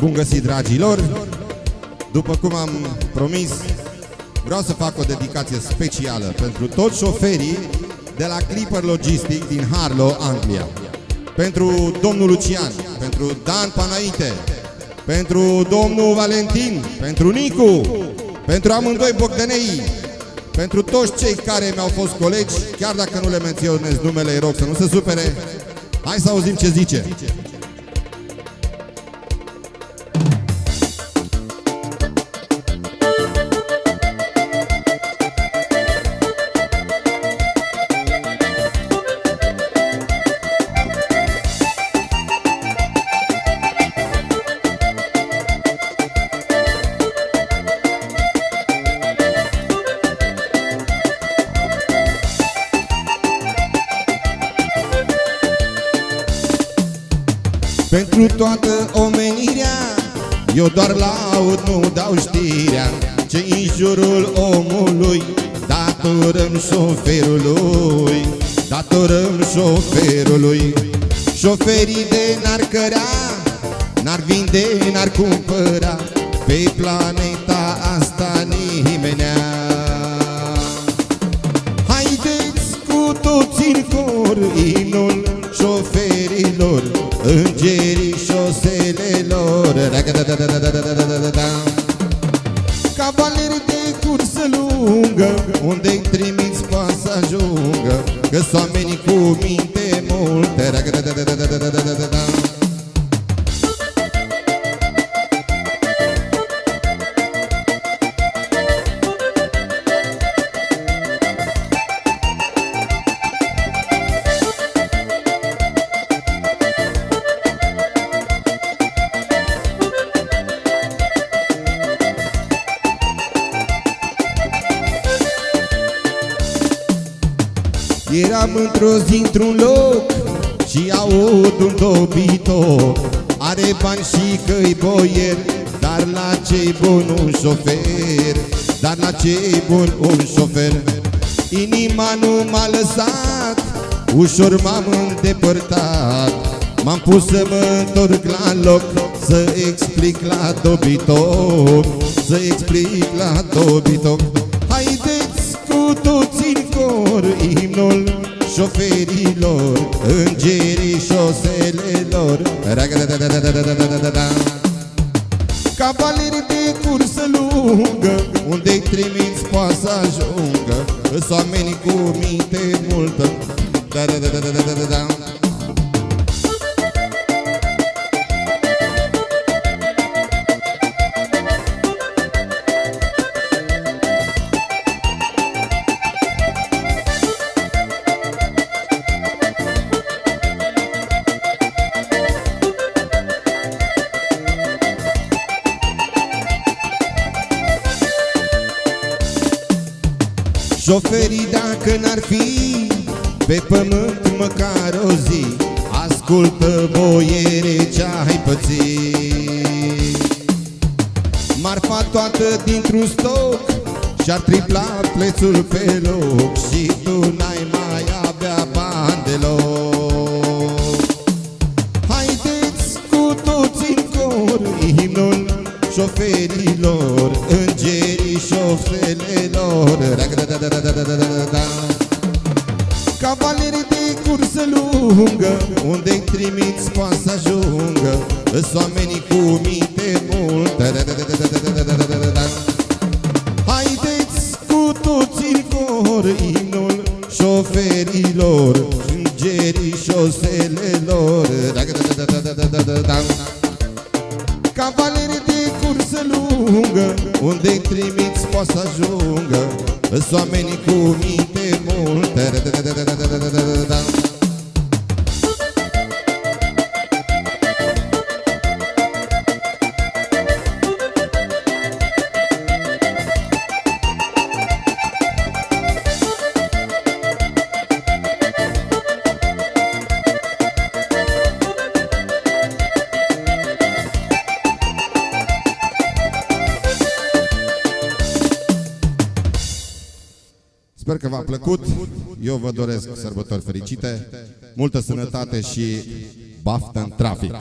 Bun găsit, dragilor! După cum am promis, vreau să fac o dedicație specială pentru toți șoferii de la Clipper Logistic din Harlow, Anglia. Pentru domnul Lucian, pentru Dan Panaite, pentru domnul Valentin, pentru Nicu, pentru amândoi Bogdanei, pentru toți cei care mi-au fost colegi, chiar dacă nu le menționez numele, îi rog să nu se supere, hai să auzim ce zice. Pentru toată omenirea Eu doar laud, nu dau știrea ce în jurul omului Datorăm șoferului Datorăm șoferului. Șoferii de n-ar cărea N-ar vinde, n-ar cumpăra Pe planeta asta nimenea. Haideți cu toți în cor Inul șoferilor Îngerii șoselelor Cavaleri de cursă lungă Unde-i trimiți poate să ajungă Că-s oamenii cu minte multe Eram într-o zi într-un loc Și aud un dobitor Are bani și căi boier Dar la ce bun un șofer. Dar la ce bun un șofer. Inima nu m-a lăsat Ușor m-am îndepărtat. M-am pus să mă întorc la loc Să explic la dobitor Să explic la dobitor Haideți cu toți în cor Imnul șoferilor Îngerii șoselelor. Cavaleri de cursă lungă Unde-i trimiți poate să ajungă? Îs oamenii cu minte Șoferii dacă n-ar fi Pe pământ măcar o zi. Ascultă boiere ce-ai pățit. Marfa toată dintr-un stoc Și-ar tripla prețul pe loc Și tu n-ai mai avea bani deloc. Haideți cu toți în cor Imnul șoferilor cursă lungă Unde-i trimiți poate să ajungă Îs oamenii cu minte multă Haideți cu toți în cor Imnul șoferilor Îngerii șoselelor Cavaleri de cursă lungă Unde-i trimiți poate să ajungă Îs oamenii cu minte multe plăcut. Eu vă doresc sărbători fericite, multă sănătate și baftă în trafic.